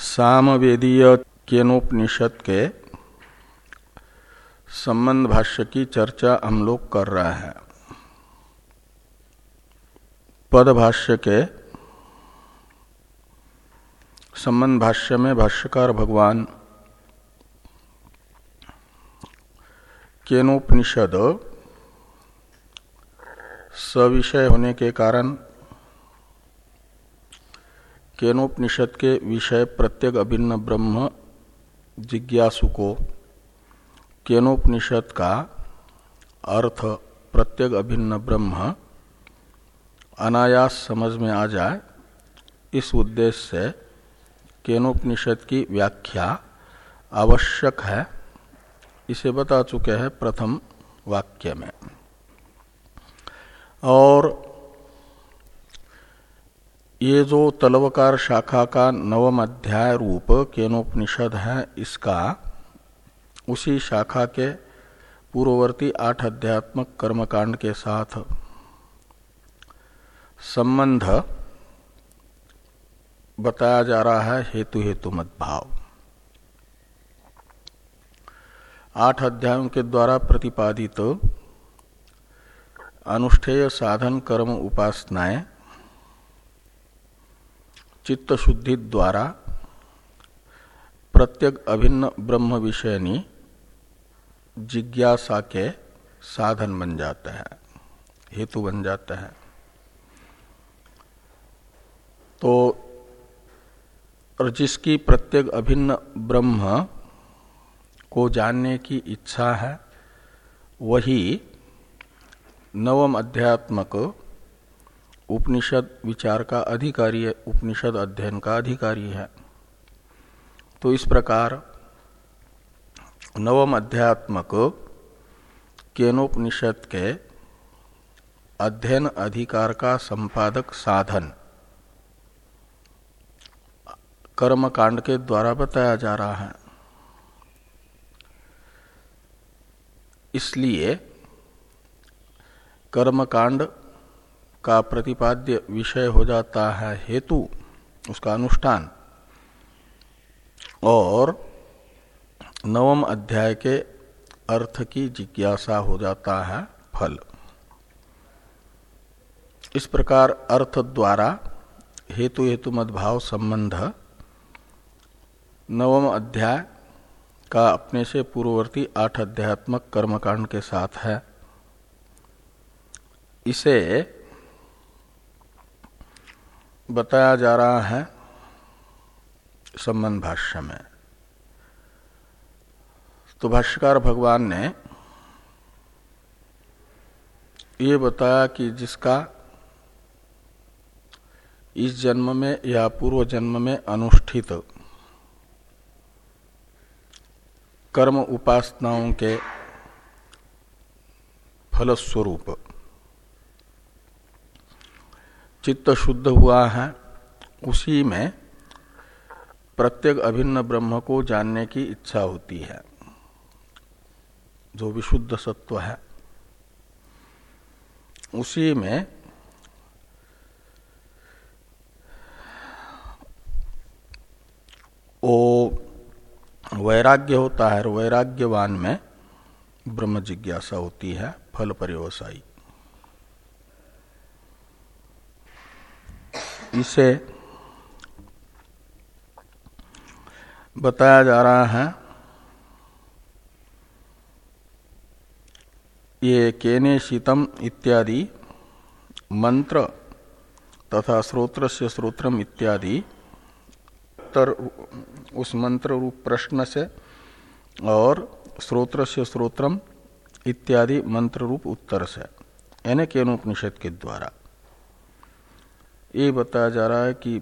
सामवेदीय केनोपनिषद के संबंध भाष्य की चर्चा हम लोग कर रहे हैं। पद भाष्य के संबंध भाष्य में भाष्यकार भगवान केनोपनिषद सविषय होने के कारण केनोपनिषद के विषय प्रत्येक अभिन्न ब्रह्म जिज्ञासु को केनोपनिषद का अर्थ प्रत्येक अभिन्न ब्रह्म अनायास समझ में आ जाए, इस उद्देश्य से केनोपनिषद की व्याख्या आवश्यक है। इसे बता चुके हैं प्रथम वाक्य में। और ये जो तलवकार शाखा का नवम अध्याय रूप केनोपनिषद है, इसका उसी शाखा के पूर्ववर्ती आठ अध्यात्मक कर्मकांड के साथ संबंध बताया जा रहा है हेतु हेतु मत भाव आठ अध्यायों के द्वारा प्रतिपादित अनुष्ठेय साधन कर्म उपासनाएँ चित्त शुद्धि द्वारा प्रत्येक अभिन्न ब्रह्म विषयनी जिज्ञासा के साधन बन जाता है, हेतु बन जाता है। तो और जिसकी प्रत्येक अभिन्न ब्रह्म को जानने की इच्छा है, वही नवम अध्यात्मक उपनिषद विचार का अधिकारी है, उपनिषद अध्ययन का अधिकारी है। तो इस प्रकार नवम अध्यात्मक केनोपनिषद के अध्ययन अधिकार का संपादक साधन कर्म कांड के द्वारा बताया जा रहा है। इसलिए कर्म कांड का प्रतिपाद्य विषय हो जाता है हेतु, उसका अनुष्ठान। और नवम अध्याय के अर्थ की जिज्ञासा हो जाता है फल। इस प्रकार अर्थ द्वारा हेतु हेतु मदभाव संबंध नवम अध्याय का अपने से पूर्ववर्ती आठ अध्यात्मक कर्मकांड के साथ है। इसे बताया जा रहा है संबंध भाष्य में। तो भाष्यकार भगवान ने ये बताया कि जिसका इस जन्म में या पूर्व जन्म में अनुष्ठित कर्म उपासनाओं के फलस्वरूप चित्त शुद्ध हुआ है, उसी में प्रत्येक अभिन्न ब्रह्म को जानने की इच्छा होती है, जो विशुद्ध सत्व है। उसी में वो वैराग्य होता है वैराग्यवान में ब्रह्म जिज्ञासा होती है, फल परिवसायी इसे बताया जा रहा है। ये केने शीतम इत्यादि मंत्र तथा स्रोत्र से स्रोत्रम इत्यादि। उत्तर उस मंत्र रूप प्रश्न से और स्रोत्र से स्रोत्रम इत्यादि मंत्र रूप उत्तर से। यानी केनोपनिषद के द्वारा। ये बताया जा रहा है कि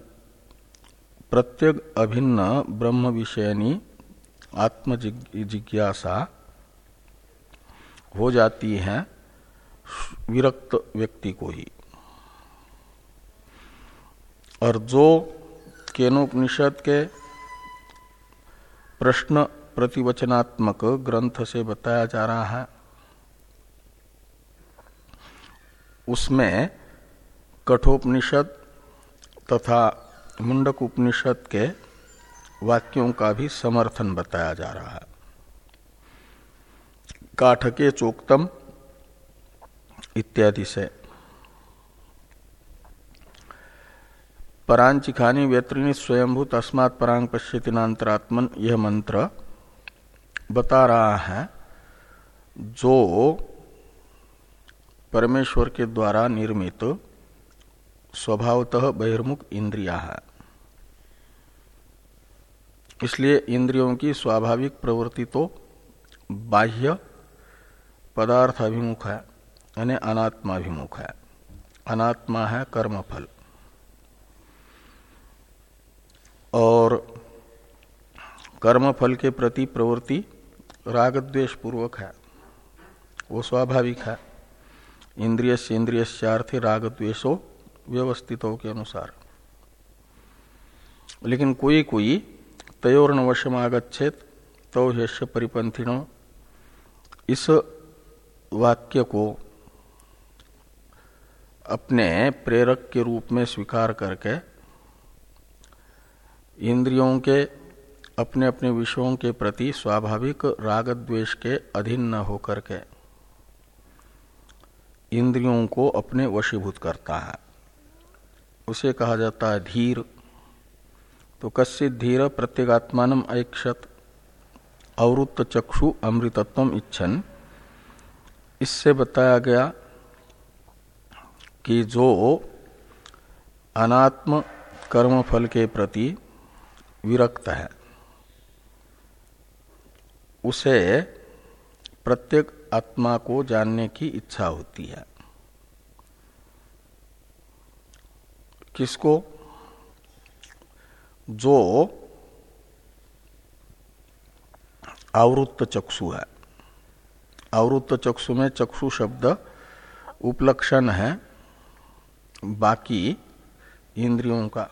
प्रत्येक अभिन्न ब्रह्म विषयनी आत्म जिज्ञासा हो जाती है विरक्त व्यक्ति को ही। और जो केनोपनिषद के प्रश्न प्रतिवचनात्मक ग्रंथ से बताया जा रहा है, उसमें कठोपनिषद तथा मुंडक उपनिषद के वाक्यों का भी समर्थन बताया जा रहा है। काठके चोक्तम इत्यादि से। परांचिखानी व्यत्रिणी स्वयंभूत अस्मात् परांग पश्यतिनांतरात्मन यह मंत्र बता रहा है, जो परमेश्वर के द्वारा निर्मित स्वभावतः बहिर्मुख इंद्रिया। है इसलिए इंद्रियों की स्वाभाविक प्रवृत्ति तो बाह्य पदार्थ अभिमुख है, यानी अनात्माभिमुख है। अनात्मा है कर्मफल। और कर्मफल के प्रति प्रवृत्ति राग द्वेष पूर्वक है, वो स्वाभाविक है। इंद्रिय से इंद्रिय राग द्वेषो व्यवस्थितों के अनुसार। लेकिन कोई कोई तयोर्ण वशम आगछेत तो यश परिपंथिनो इस वाक्य को अपने प्रेरक के रूप में स्वीकार करके, इंद्रियों के अपने अपने विषयों के प्रति स्वाभाविक राग द्वेष के अधीन न होकर के, इंद्रियों को अपने वशीभूत करता है। उसे कहा जाता है धीर। तो कश्चित धीर प्रत्येगात्मान ऐक्षत अवृत्त चक्षु अमृतत्व इच्छन। इससे बताया गया कि जो अनात्म कर्म फल के प्रति विरक्त है, उसे प्रत्येक आत्मा को जानने की इच्छा होती है। किसको? जो आवृत्त चक्षु है। आवृत्त चक्षु में चक्षु शब्द उपलक्षण है। बाकी इंद्रियों का,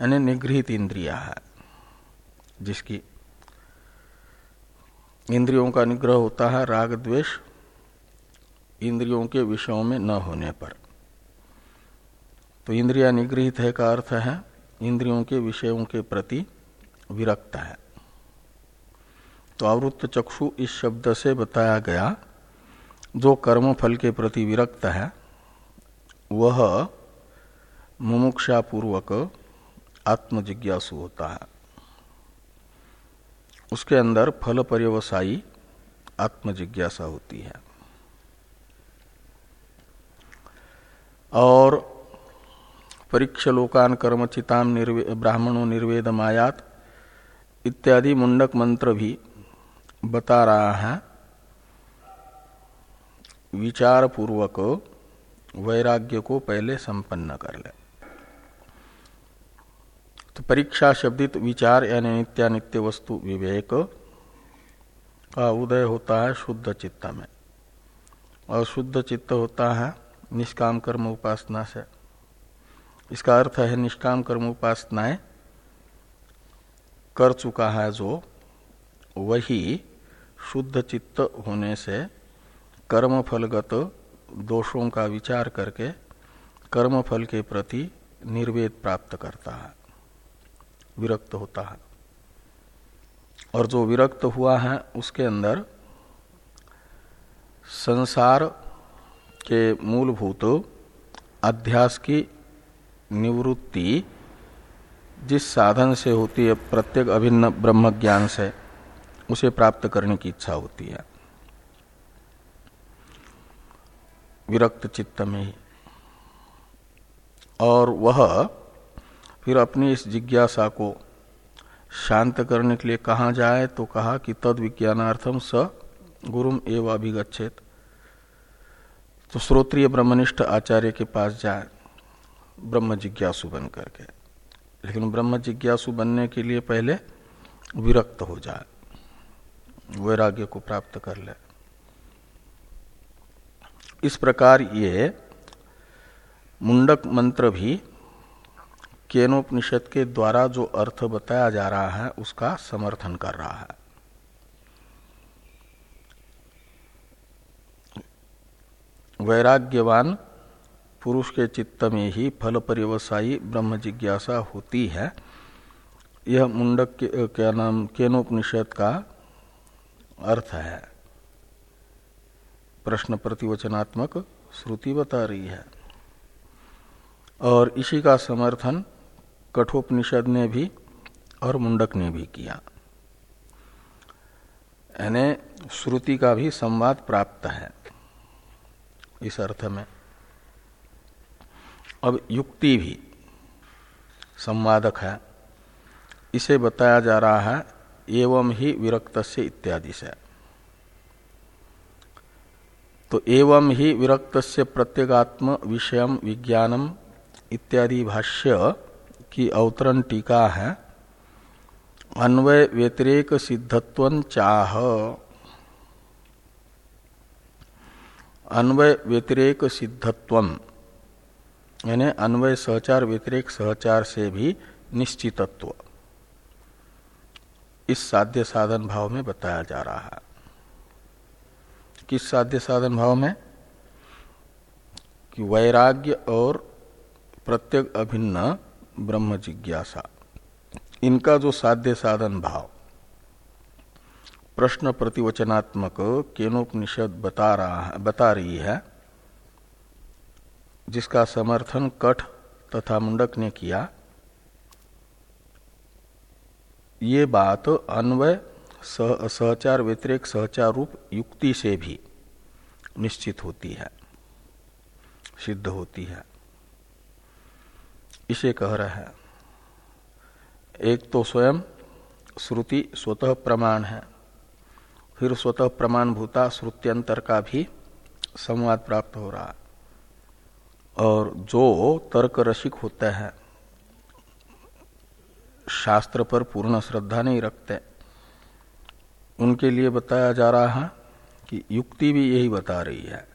यानी निगृहित इंद्रिया है, जिसकी इंद्रियों का निग्रह होता है राग, द्वेष, इंद्रियों के विषयों में न होने पर। तो इंद्रिया निगृहित है का अर्थ है, इंद्रियों के विषयों के प्रति विरक्त है। तो आवृत्त चक्षु इस शब्द से बताया गया, जो कर्म फल के प्रति विरक्त है, वह मुमुक्षापूर्वक आत्म जिज्ञासु होता है। उसके अंदर फल पर्यवसायी आत्मजिज्ञासा होती है। और परीक्ष लोकान कर्मचिताम निर्वे, ब्राह्मणों निर्वेद मायात इत्यादि मुंडक मंत्र भी बता रहा है। विचार पूर्वक वैराग्य को पहले संपन्न कर ले। तो परीक्षा शब्दित विचार यानी नित्यानित्य वस्तु विवेक का उदय होता है शुद्ध चित्त में। और शुद्ध चित्त होता है निष्काम कर्म उपासना से। इसका अर्थ है, निष्काम कर्म उपासनाएँ कर चुका है जो, वही शुद्ध चित्त होने से कर्म फलगत दोषों का विचार करके कर्म फल के प्रति निर्वेद प्राप्त करता है, विरक्त होता है। और जो विरक्त हुआ है, उसके अंदर संसार के मूलभूत अध्यास की निवृत्ति जिस साधन से होती है, प्रत्येक अभिन्न ब्रह्म ज्ञान से, उसे प्राप्त करने की इच्छा होती है। विरक्त चित्त में ही। और वह फिर अपनी इस जिज्ञासा को शांत करने के लिए कहा जाए तो कहा कि तद विज्ञानार्थम स गुरुम एवं अभिगछेत तो श्रोत्रिय ब्रह्मनिष्ठ आचार्य के पास जाए। ब्रह्म जिज्ञासु बन करके लेकिन ब्रह्म जिज्ञासु बनने के लिए पहले विरक्त हो जाए, वैराग्य को प्राप्त कर ले। इस प्रकार ये मुंडक मंत्र भी केनोपनिषद के द्वारा जो अर्थ बताया जा रहा है, उसका समर्थन कर रहा है। वैराग्यवान पुरुष के चित्त में ही फल परिवसायी ब्रह्म जिज्ञासा होती है। यह मुंडक के, क्या नाम केनोपनिषद का अर्थ है। प्रश्न प्रतिवचनात्मक श्रुति बता रही है। और इसी का समर्थन कठोपनिषद ने भी और मुंडक ने भी किया। यानी श्रुति का भी संवाद प्राप्त है इस अर्थ में। अब युक्ति भी संवादक है। इसे बताया जा रहा है, एवं ही विरक्त से इत्यादि से। तो एवं ही विरक्त से प्रत्येगात्म विषय विज्ञानम इत्यादि भाष्य की अवतरण टीका है। अन्वय व्यतिरेक सिद्धत्व चाह। अन्वय व्यतिरेक सिद्धत्व। यानी अन्वय सहचार व्यतिरेक सहचार से भी निश्चितत्व। इस साध्य साधन भाव में बताया जा रहा है। किस साध्य साधन भाव में? कि वैराग्य और प्रत्येक अभिन्न ब्रह्म जिज्ञासा। इनका जो साध्य साधन भाव, प्रश्न प्रतिवचनात्मक केनोपनिषद बता रहा है, बता रही है जिसका समर्थन कठ तथा मुंडक ने किया। ये बात अन्वय सहचार व्यतिरेक सहचार रूप युक्ति से भी निश्चित होती है, सिद्ध होती है। इसे कह रहे हैं, एक तो स्वयं श्रुति स्वतः प्रमाण है, फिर स्वतः प्रमाण भूता श्रुत्यंतर का भी संवाद प्राप्त हो रहा है। और जो तर्क रसिक होते हैं, शास्त्र पर पूर्ण श्रद्धा नहीं रखते। उनके लिए बताया जा रहा है कि युक्ति भी यही बता रही है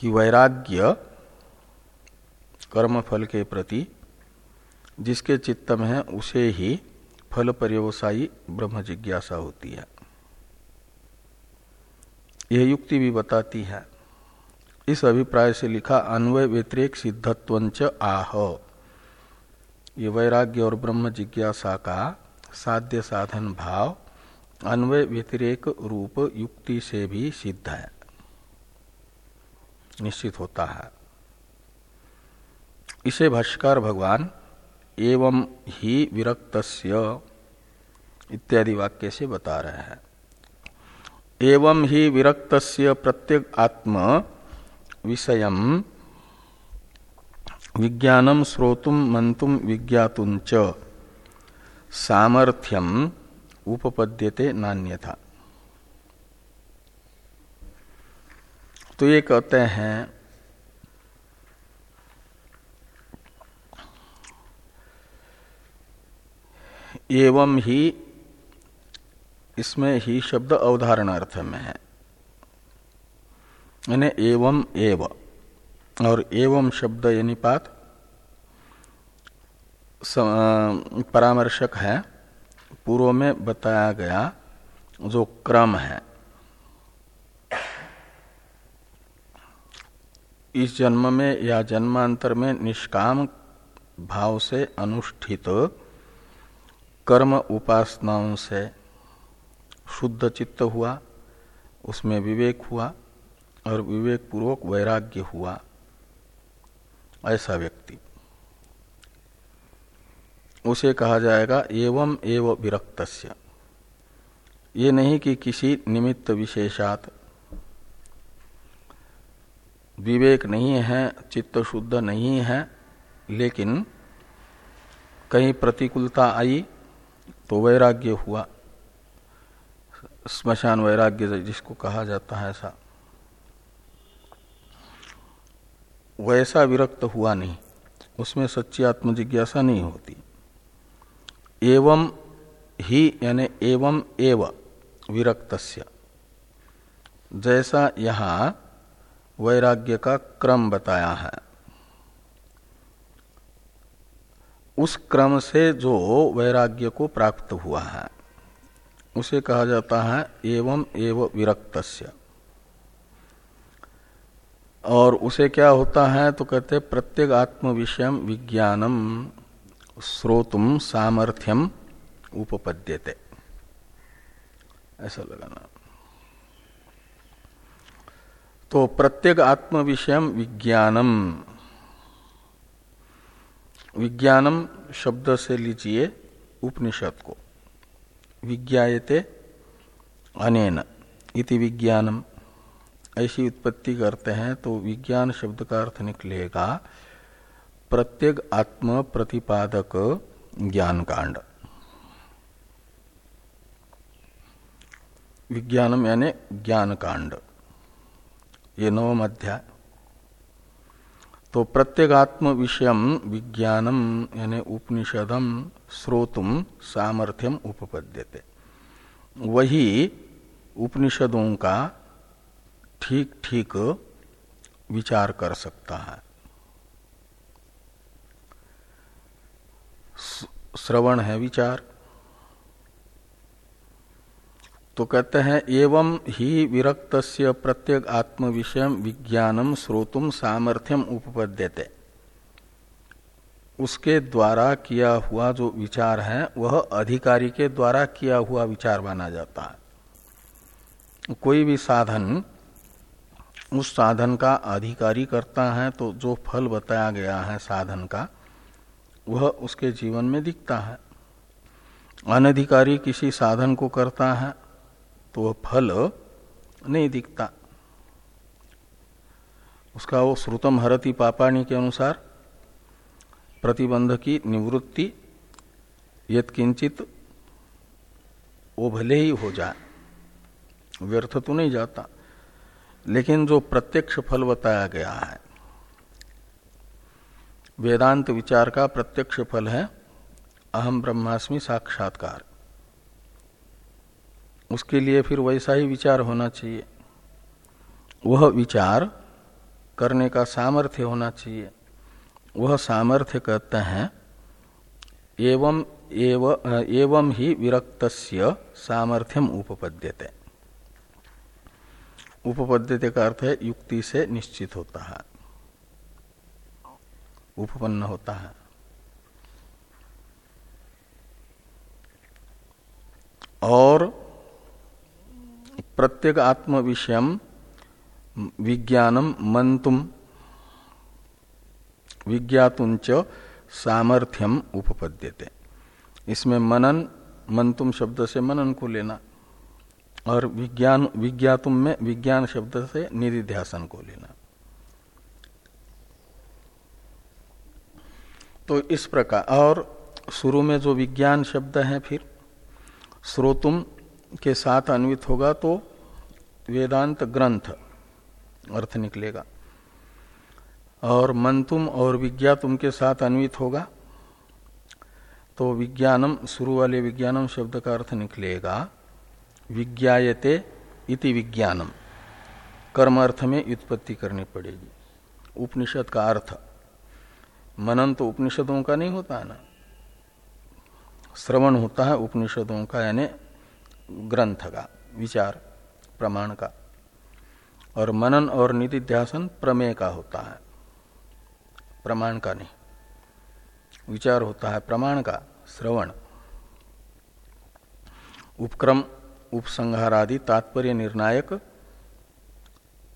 कि वैराग्य कर्म फल के प्रति जिसके चित्त में है, उसे ही फल पर्यवसायी ब्रह्म जिज्ञासा होती है। यह युक्ति भी बताती है। इस अभिप्राय से लिखा, अन्वय व्यतिरेक सिद्धत्वंच आह। ये वैराग्य और ब्रह्म जिज्ञासा का साध्य साधन भाव, अन्वय व्यतिरेक रूप युक्ति से भी सिद्ध है। निश्चित होता है। इसे भाष्कर भगवान, एवं ही विरक्त इत्यादि वाक्य से बता रहे हैं। एवं ही विरक्त प्रत्येक आत्म विषय विज्ञानम श्रोतुम मंतुम विज्ञातुंच सामर्थ्यम उपपद्यते नान्यथा। तो ये कहते हैं, एवं ही इसमें ही शब्द अवधारण अर्थ में है। यानी एवं एव। और एवं शब्द यानी पात परामर्शक है। पूर्व में बताया गया जो क्रम है। इस जन्म में या जन्मांतर में निष्काम भाव से अनुष्ठित कर्म उपासनाओं से शुद्ध चित्त हुआ, उसमें विवेक हुआ और विवेक पूर्वक वैराग्य हुआ ऐसा व्यक्ति। उसे कहा जाएगा, एवं एव विरक्त ये नहीं कि किसी निमित्त विशेषात। विवेक नहीं है, चित्त शुद्ध नहीं है, लेकिन कहीं प्रतिकूलता आई तो वैराग्य हुआ। स्मशान वैराग्य जिसको कहा जाता है ऐसा। वैसा विरक्त हुआ नहीं। उसमें सच्ची आत्म जिज्ञासा नहीं होती। एवं ही यानी एवं एव विरक्त जैसा यहाँ वैराग्य का क्रम बताया है। उस क्रम से जो वैराग्य को प्राप्त हुआ है, उसे कहा जाता है एवं एव विरक्त और उसे क्या होता है तो कहते प्रत्येक आत्म विषय विज्ञानम श्रोतुम सामर्थ्यम उपपद्यते। ऐसा लगाना। तो प्रत्येक आत्म विषय विज्ञानम। विज्ञानम शब्द से लीजिए उपनिषद को। विज्ञाते अनेन इति विज्ञानम। ऐसी उत्पत्ति करते हैं तो विज्ञान शब्द का अर्थ निकलेगा प्रत्येक आत्म प्रतिपादक ज्ञान कांड विज्ञानम यानी ज्ञान कांड ये नवम अध्याय। तो प्रत्येगात्म विषय विज्ञानम यानी उपनिषदम श्रोतुम सामर्थ्यम उपपद्यते। वही उपनिषदों का ठीक ठीक विचार कर सकता है। श्रवण है विचार। तो कहते हैं, एवं ही विरक्त प्रत्येक आत्म विषय विज्ञानम श्रोतुम सामर्थ्यम उपपद्यते। उसके द्वारा किया हुआ जो विचार है, वह अधिकारी के द्वारा किया हुआ विचार माना जाता है। कोई भी साधन उस साधन का अधिकारी करता है तो जो फल बताया गया है साधन का, वह उसके जीवन में दिखता है। अनधिकारी किसी साधन को करता है तो वह फल नहीं दिखता। उसका वो श्रुतम हरति पापाणी के अनुसार प्रतिबंध की निवृत्ति यद किंचित वो भले ही हो जाए, व्यर्थ तो नहीं जाता। लेकिन जो प्रत्यक्ष फल बताया गया है वेदांत विचार का प्रत्यक्ष फल है अहम ब्रह्मास्मि साक्षात्कार। उसके लिए फिर वैसा ही विचार होना चाहिए। वह विचार करने का सामर्थ्य होना चाहिए। वह सामर्थ्य कहते हैं एवं एव, एवं ही विरक्त सामर्थ्यम उपपद्यते। उपपद्यते का अर्थ है, युक्ति से निश्चित होता है। उपपन्न होता है। और प्रत्येक आत्म विषय विज्ञानम मंतुम, विज्ञातुंच सामर्थ्यम उपपद्यते। इसमें मनन, मंतुम शब्द से मनन को लेना। और विज्ञान, विज्ञातुम में विज्ञान शब्द से निधिध्यासन को लेना। तो इस प्रकार, और शुरू में जो विज्ञान शब्द है फिर श्रोतुम के साथ अन्वित होगा तो वेदांत ग्रंथ, अर्थ निकलेगा। और मंतुम और विज्ञातुम के साथ अन्वित होगा तो विज्ञानम, शुरू वाले विज्ञानम शब्द का अर्थ निकलेगा। विज्ञायते इति विज्ञानम। कर्म अर्थ में उत्पत्ति करनी पड़ेगी। उपनिषद का अर्थ, मनन तो उपनिषदों का नहीं होता है ना? श्रवण होता है उपनिषदों का, यानी ग्रंथ का, विचार, प्रमाण का। और मनन और निधिध्यासन प्रमेय का होता है। प्रमाण का नहीं। विचार होता है प्रमाण का, श्रवण। उपक्रम उपसंहार आदि तात्पर्य निर्णायक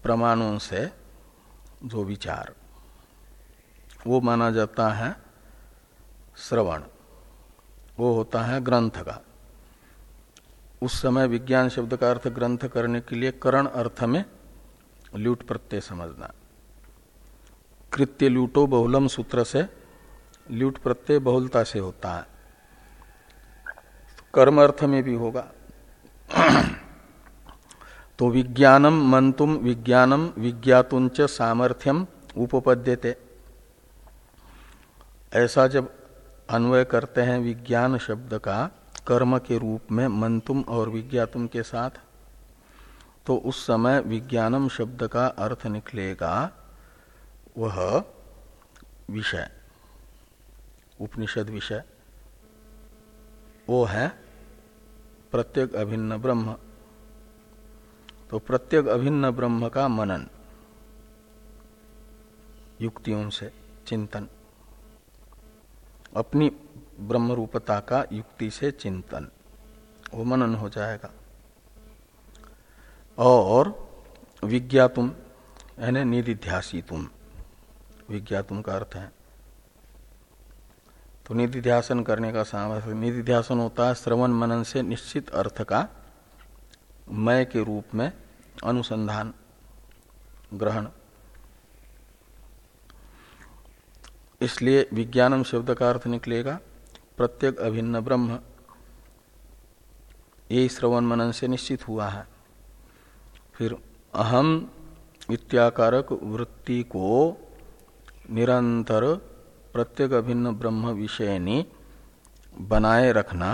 प्रमाणों से जो विचार। वो माना जाता है श्रवण। वो होता है ग्रंथ का। उस समय विज्ञान शब्द का अर्थ ग्रंथ करने के लिए करण अर्थ में लूट प्रत्यय समझना। कृत्य ल्यूटो बहुलम सूत्र से ल्यूट प्रत्यय बहुलता से होता है। कर्म अर्थ में भी होगा। तो विज्ञानम मंतुम विज्ञानम विज्ञातुंच सामर्थ्यम उपपद्यते। ऐसा जब अन्वय करते हैं विज्ञान शब्द का कर्म के रूप में मंतुम और विज्ञातुम के साथ तो उस समय विज्ञानम शब्द का अर्थ निकलेगा वह विषय, उपनिषद विषय। वो है प्रत्येक अभिन्न ब्रह्म। तो प्रत्येक अभिन्न ब्रह्म का मनन। युक्तियों से चिंतन। अपनी ब्रह्म रूपता का युक्ति से चिंतन। वो मनन हो जाएगा। और विज्ञातुम, यानी निधिध्यासी तुम विज्ञातुम का अर्थ है तो निधिध्यासन करने का सामर्थ्य निधिध्यासन होता है श्रवण मनन से निश्चित अर्थ का मय के रूप में अनुसंधान, ग्रहण। इसलिए विज्ञानम शब्द का अर्थ निकलेगा, प्रत्येक अभिन्न ब्रह्म यही श्रवण मनन से निश्चित हुआ है। फिर अहम इत्याकारक वृत्ति को निरंतर प्रत्येक अभिन्न ब्रह्म विषयनी बनाए रखना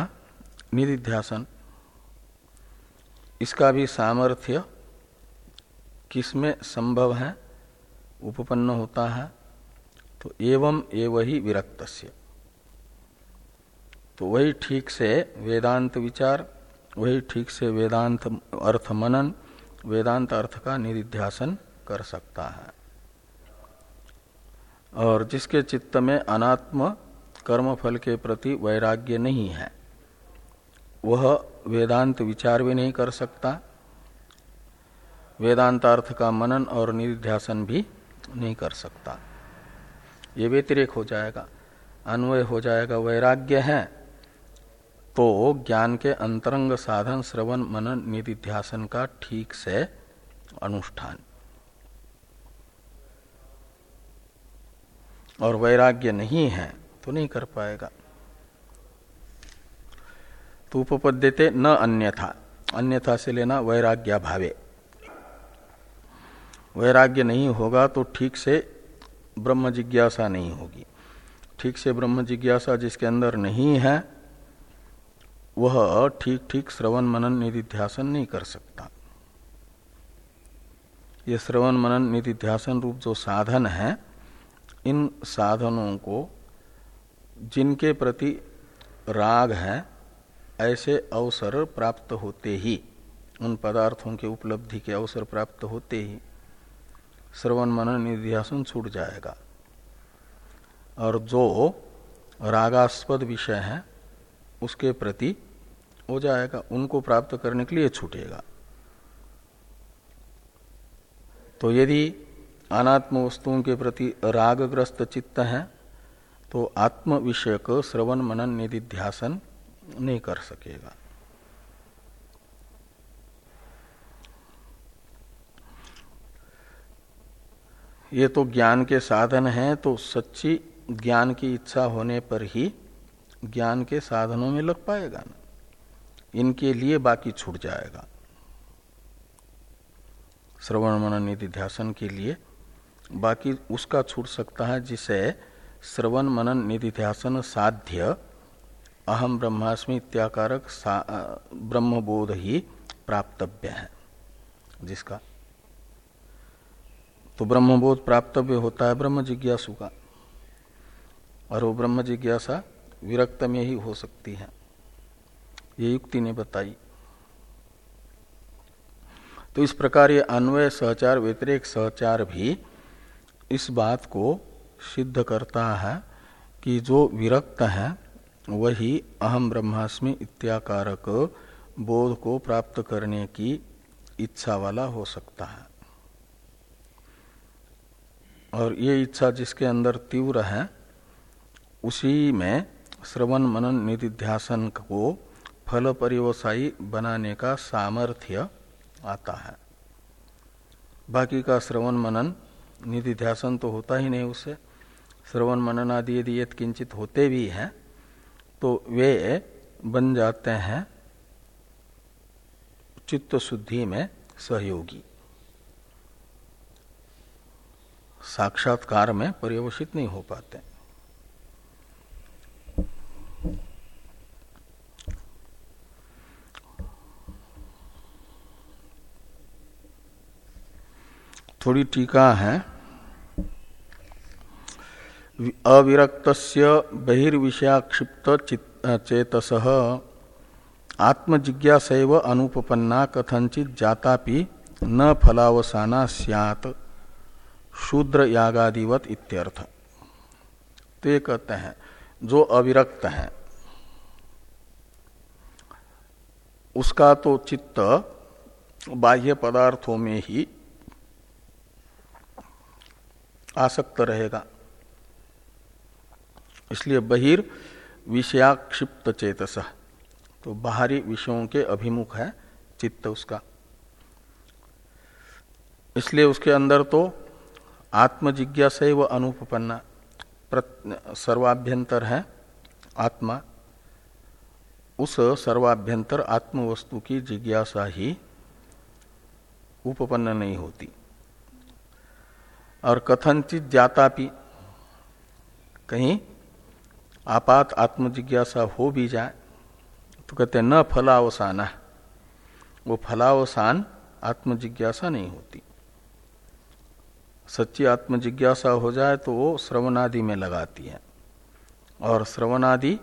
निधिध्यासन। इसका भी सामर्थ्य किसमें संभव है? उपपन्न होता है। तो एवं एव ही विरक्त तो वही ठीक से वेदांत विचार, वही ठीक से वेदांत अर्थ मनन, वेदांत अर्थ का निधिध्यासन कर सकता है। और जिसके चित्त में अनात्म कर्म फल के प्रति वैराग्य नहीं है, वह वेदांत विचार भी नहीं कर सकता, वेदांतार्थ का मनन और निध्यासन भी नहीं कर सकता। ये व्यतिरेक हो जाएगा, अन्वय हो जाएगा, वैराग्य है तो ज्ञान के अंतरंग साधन, श्रवण, मनन, निधिध्यासन का ठीक से अनुष्ठान। और वैराग्य नहीं है तो नहीं कर पाएगा। तो उपपद्यते न अन्यथा। अन्यथा से लेना वैराग्य भावे वैराग्य नहीं होगा तो ठीक से ब्रह्म जिज्ञासा नहीं होगी। ठीक से ब्रह्म जिज्ञासा जिसके अंदर नहीं है, वह ठीक ठीक श्रवण मनन निधिध्यासन नहीं कर सकता। ये श्रवण मनन निधिध्यासन रूप जो साधन है इन साधनों को जिनके प्रति राग है, ऐसे अवसर प्राप्त होते ही, उन पदार्थों के उपलब्धि के अवसर प्राप्त होते ही, श्रवण मनन निध्यासन छूट जाएगा। और जो रागास्पद विषय है, उसके प्रति हो जाएगा, उनको प्राप्त करने के लिए छूटेगा। तो यदि अनात्म वस्तुओं के प्रति रागग्रस्त चित्त है तो आत्म विषयक श्रवण मनन निधिध्यासन नहीं कर सकेगा। ये तो ज्ञान के साधन हैं तो सच्ची ज्ञान की इच्छा होने पर ही ज्ञान के साधनों में लग पाएगा ना। इनके लिए बाकी छूट जाएगा। श्रवण मनन निधि ध्यासन के लिए बाकी उसका छूट सकता है जिसे श्रवण मनन निधिध्यासन साध्य, अहम ब्रह्मास्मि इत्याकारक ब्रह्मबोध ही प्राप्तव्य है, जिसका। तो ब्रह्मबोध प्राप्तव्य होता है ब्रह्म जिज्ञासु का, और वो ब्रह्म जिज्ञासा विरक्त में ही हो सकती है। ये युक्ति ने बताई। तो इस प्रकार ये अन्वय, सहचार, व्यतिरेक, सहचार भी इस बात को सिद्ध करता है कि जो विरक्त है, वही अहम ब्रह्मास्मि इत्याकारक बोध को प्राप्त करने की इच्छा वाला हो सकता है। और ये इच्छा जिसके अंदर तीव्र है, उसी में श्रवण मनन निधिध्यासन को फल परिवसायी बनाने का सामर्थ्य आता है। बाकी का श्रवण मनन निधिध्यासन तो होता ही नहीं उससे। श्रवण मनन आदि यदि यद किंचित होते भी हैं तो वे बन जाते हैं चित्त शुद्धि में सहयोगी। साक्षात्कार में पर्यवसित नहीं हो पाते। थोड़ी टीका है। अविरक्त बहिर्विषयाक्षिप्त चेतस आत्मजिज्ञास अनुपन्ना कथंचित जातापि न फलावसाना सियात। शूद्र यागादिवत इत्यर्थ। तो ये कहते हैं, जो अविरक्त है, उसका तो चित्त बाह्य पदार्थों में ही आसक्त रहेगा। इसलिए बहिर विषयाक्षिप्त चेतस। तो बाहरी विषयों के अभिमुख है चित्त उसका। इसलिए उसके अंदर तो आत्मजिज्ञास व अनुपन्ना सर्वाभ्यंतर है आत्मा। उस सर्वाभ्यंतर आत्म वस्तु की जिज्ञासा ही उपपन्न नहीं होती। और कथनचित जाता भी कहीं आपात आत्मजिज्ञासा हो भी जाए तो कहते न फलावसान। वो फलावसान आत्मजिज्ञासा नहीं होती। सच्ची आत्मजिज्ञासा हो जाए तो वो श्रवणादि में लगाती है। और श्रवणादि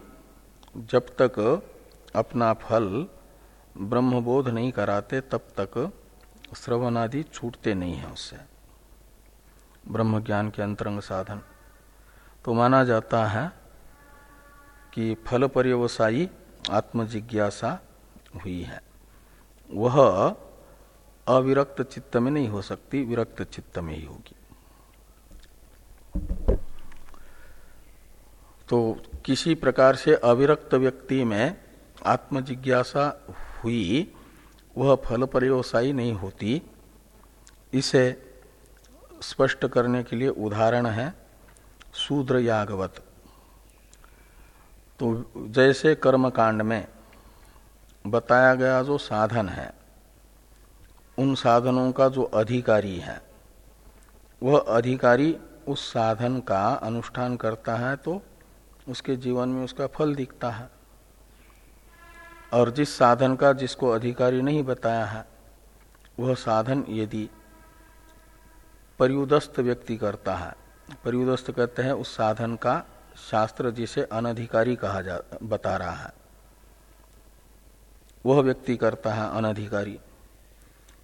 जब तक अपना फल ब्रह्मबोध नहीं कराते, तब तक श्रवणादि छूटते नहीं है उससे। ब्रह्म ज्ञान के अंतरंग साधन। तो माना जाता है कि फल पर्यवसायी आत्मजिज्ञासा हुई है। वह अविरक्त चित्त में नहीं हो सकती, विरक्त चित्त में ही होगी। तो किसी प्रकार से अविरक्त व्यक्ति में आत्मजिज्ञासा हुई, वह फल पर्यवसायी नहीं होती, इसे स्पष्ट करने के लिए उदाहरण है शूद्र यागवत। तो जैसे कर्मकांड में बताया गया जो साधन है, उन साधनों का जो अधिकारी है, वह अधिकारी उस साधन का अनुष्ठान करता है तो उसके जीवन में उसका फल दिखता है। और जिस साधन का जिसको अधिकारी नहीं बताया है, वह साधन यदि परियुदस्त व्यक्ति करता है। परियुदस्त कहते हैं उस साधन का शास्त्र जिसे अनधिकारी कहा जा बता रहा है। वह व्यक्ति करता है अनधिकारी।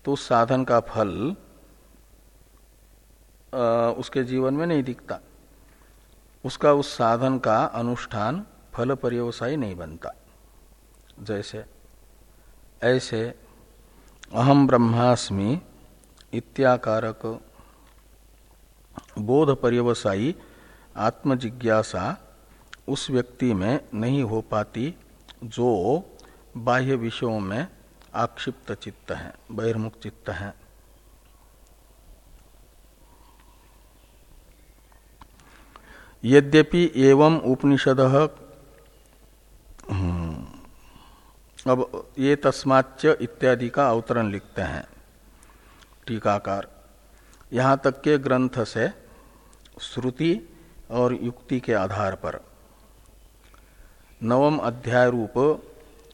तो उस साधन का फल आ, उसके जीवन में नहीं दिखता। उसका उस साधन का अनुष्ठान फल पर्यवसायी नहीं बनता। जैसे ऐसे अहम ब्रह्मास्मि इत्याकारक बोध पर्यवसायी आत्मजिज्ञासा उस व्यक्ति में नहीं हो पाती जो बाह्य विषयों में आक्षिप्त चित्त है बहिर्मुख चित्त है। यद्यपि एवं उपनिषद हम्म, अब ये तस्माच्च इत्यादि का अवतरण लिखते हैं टीकाकार। यहाँ तक के ग्रंथ से श्रुति और युक्ति के आधार पर। नवम अध्याय रूप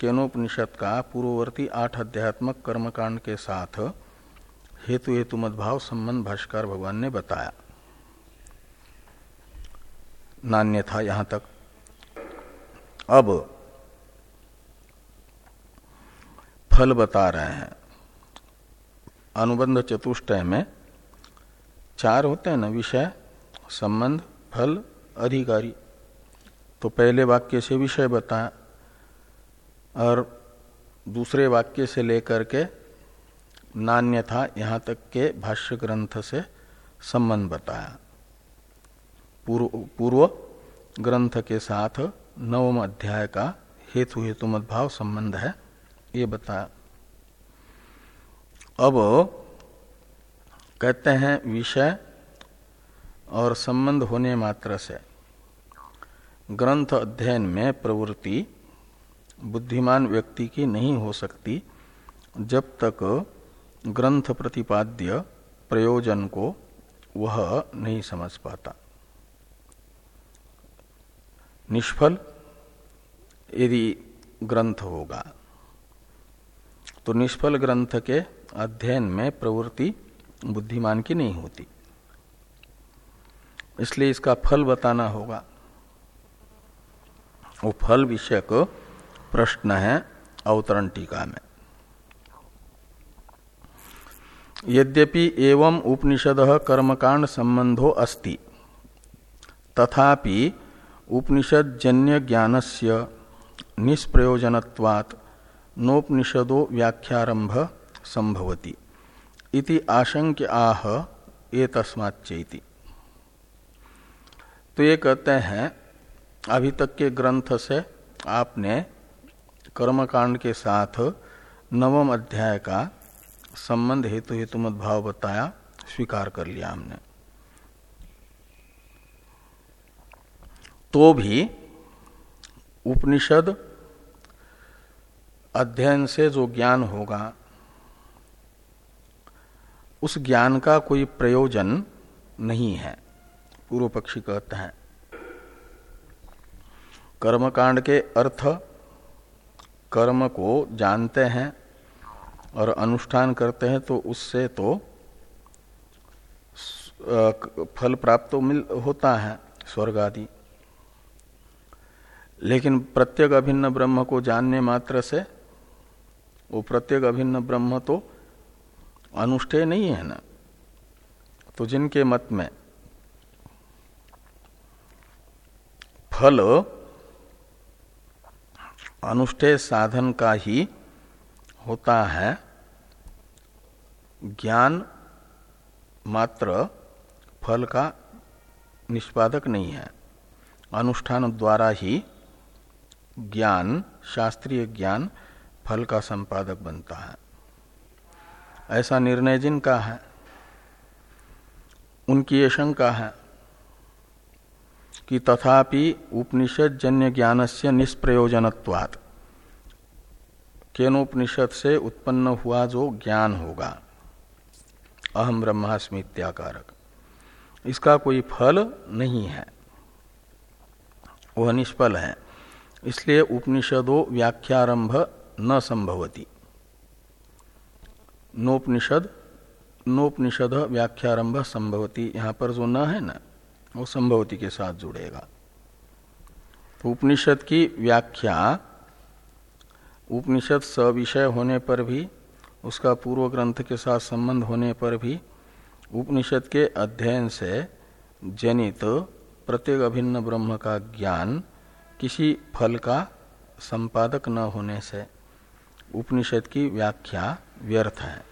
केनोपनिषद का पूर्ववर्ती आठ अध्यात्मक कर्मकांड के साथ हेतु हेतु मदभाव संबंध भाष्कर भगवान ने बताया। नान्य था यहाँ तक। अब फल बता रहे हैं। अनुबंध चतुष्टय में चार होते हैं ना विषय? संबंध फल अधिकारी। तो पहले वाक्य से विषय बताया और दूसरे वाक्य से लेकर के नान्य था यहाँ तक के भाष्य ग्रंथ से संबंध बताया पूर्व, पूर्व ग्रंथ के साथ नवम अध्याय का हेतु हेतु मदभाव संबंध है ये बताया अब कहते हैं विषय और संबंध होने मात्र से। ग्रंथ अध्ययन में प्रवृत्ति बुद्धिमान व्यक्ति की नहीं हो सकती, जब तक ग्रंथ प्रतिपाद्य प्रयोजन को वह नहीं समझ पाता। निष्फल यदि ग्रंथ होगा तो निष्फल ग्रंथ के अध्ययन में प्रवृत्ति बुद्धिमान की नहीं होती। इसलिए इसका फल बताना होगा। वो फल विषय को प्रश्न है अवतरण टीका में। यद्यपि एवं उपनिषद कर्मकांड संबंधो अस्ति, तथापि उपनिषद जन्य ज्ञानस्य निष्प्रयोजनत्वात् नोपनिषदो व्याख्यारंभ संभवती। इति आशंक्य आह ये तस्माच्चेति तो ये कहते हैं, अभी तक के ग्रंथ से आपने कर्मकांड के साथ नवम अध्याय का संबंध हेतु हेतु मत भाव बताया, स्वीकार कर लिया हमने। तो भी उपनिषद अध्ययन से जो ज्ञान होगा, उस ज्ञान का कोई प्रयोजन नहीं है। पूर्व पक्षी कहते हैं। कर्मकांड के अर्थ, कर्म को जानते हैं और अनुष्ठान करते हैं तो उससे तो फल प्राप्त तो मिल, होता है, स्वर्ग आदि। लेकिन प्रत्येक अभिन्न ब्रह्म को जानने मात्र से, वो प्रत्येक अभिन्न ब्रह्म तो अनुष्ठेय नहीं है ना। तो जिनके मत में फल अनुष्ठेय साधन का ही होता है। ज्ञान मात्र फल का निष्पादक नहीं है। अनुष्ठान द्वारा ही ज्ञान, शास्त्रीय ज्ञान फल का संपादक बनता है। ऐसा निर्णय जिनका है, उनकी ये शंका है कि तथापि उपनिषद जन्य ज्ञान से निष्प्रयोजनत्वात्। केनोपनिषद से उत्पन्न हुआ जो ज्ञान होगा। अहम ब्रह्मास्मि इत्याकारक। इसका कोई फल नहीं है। वह निष्फल है। इसलिए उपनिषदों व्याख्यारंभ न संभवती। नोपनिषद नोपनिषद व्याख्यारंभ संभवती। यहाँ पर जो न है ना वो संभवती के साथ जुड़ेगा। तो उपनिषद की व्याख्या, उपनिषद सविषय होने पर भी, उसका पूर्व ग्रंथ के साथ संबंध होने पर भी, उपनिषद के अध्ययन से जनित प्रत्येक अभिन्न ब्रह्म का ज्ञान किसी फल का संपादक न होने से उपनिषद की व्याख्या व्यर्थ है,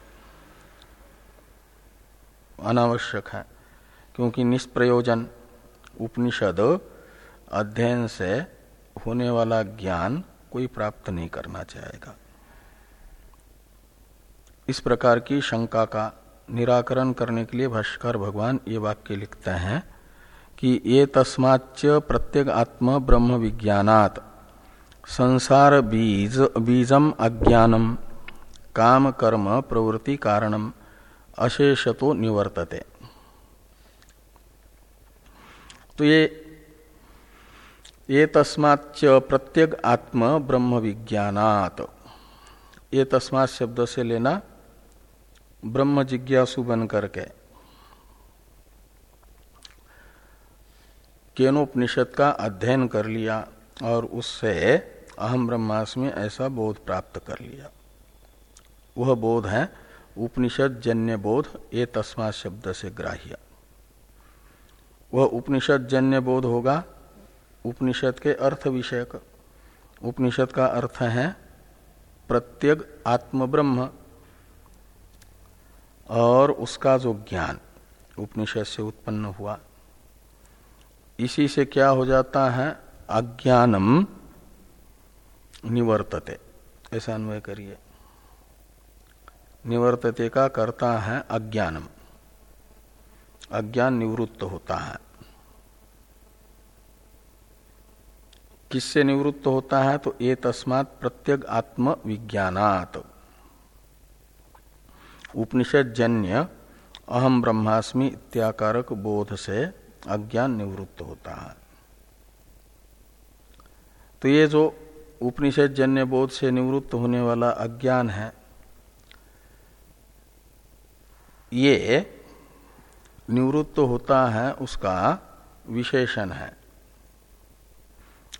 अनावश्यक है। क्योंकि निष्प्रयोजन उपनिषद अध्ययन से होने वाला ज्ञान कोई प्राप्त नहीं करना चाहेगा। इस प्रकार की शंका का निराकरण करने के लिए भाष्कर भगवान ये वाक्य लिखते हैं कि ये तस्माच्च प्रत्येक आत्म ब्रह्म विज्ञात संसार बीज बीजम अज्ञानम, काम कर्म प्रवृत्ति कारणम अशेषतो निवर्तते। तो ये ये तस्माच प्रत्येक आत्म ब्रह्म विज्ञात ये तस्मात शब्द से लेना ब्रह्म जिज्ञासु बन करके केनोपनिषद का अध्ययन कर लिया और उससे अहम ब्रह्मास्मि ऐसा बोध प्राप्त कर लिया। वह बोध है उपनिषद जन्य बोध, ये तस्मा शब्द से ग्राह्य। वह उपनिषद जन्य बोध होगा, उपनिषद के अर्थ विषयक। उपनिषद का अर्थ है प्रत्येक आत्म ब्रह्म और उसका जो ज्ञान उपनिषद से उत्पन्न हुआ। इसी से क्या हो जाता है? अज्ञानम निवर्तते। ऐसा अन्वय करिए। निवर्तते का करता है अज्ञानम। अज्ञान निवृत्त होता है। किससे निवृत्त होता है? तो ये तस्मात प्रत्येक आत्म विज्ञानात उपनिषद जन्य अहम ब्रह्मास्मि इत्याकारक बोध से अज्ञान निवृत्त होता है। तो ये जो उपनिषद जन्य बोध से निवृत्त होने वाला अज्ञान है, ये निवृत्त होता है, उसका विशेषण है।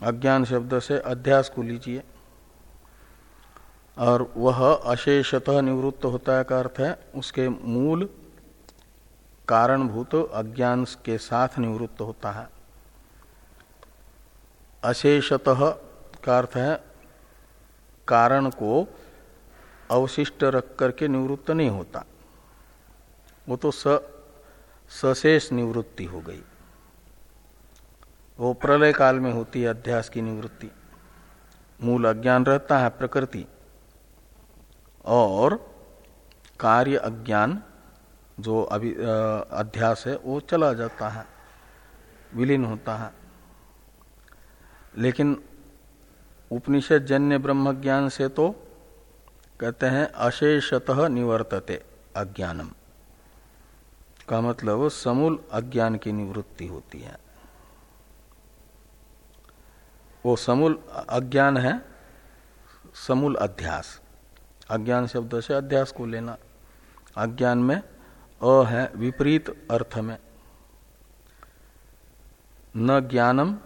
अज्ञान शब्द से अध्यास को लीजिए। और वह अशेषतः निवृत्त होता है का अर्थ है, उसके मूल कारणभूत अज्ञान के साथ निवृत्त होता है। अशेषतः का अर्थ है, कारण को अवशिष्ट रख करके निवृत्त नहीं होता। वो तो स सशेष निवृत्ति हो गई। वो प्रलय काल में होती है अध्यास की निवृत्ति। मूल अज्ञान रहता है प्रकृति। और कार्य अज्ञान जो अभी अध्यास है, वो चला जाता है। विलीन होता है। लेकिन उपनिषद जन्य ब्रह्म ज्ञान से तो कहते हैं अशेषतः निवर्तते अज्ञानम। का मतलब समूल अज्ञान की निवृत्ति होती है। वो समूल अज्ञान है, समूल अध्यास। अज्ञान शब्द से अध्यास को लेना। अज्ञान में अ है विपरीत अर्थ में। न ज्ञानम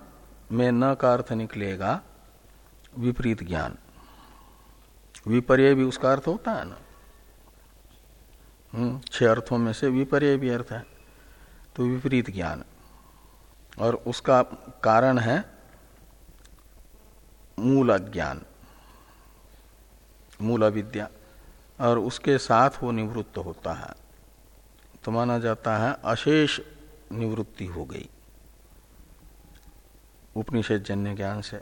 में न का अर्थ निकलेगा, विपरीत ज्ञान। विपर्य भी उसका अर्थ होता है ना। छह अर्थों में से विपर्य भी अर्थ है तो विपरीत ज्ञान। और उसका कारण है मूल अज्ञान, मूल अविद्या, और उसके साथ वो निवृत्त होता है। तो माना जाता है अशेष निवृत्ति हो गई। उपनिषद जन्य ज्ञान से।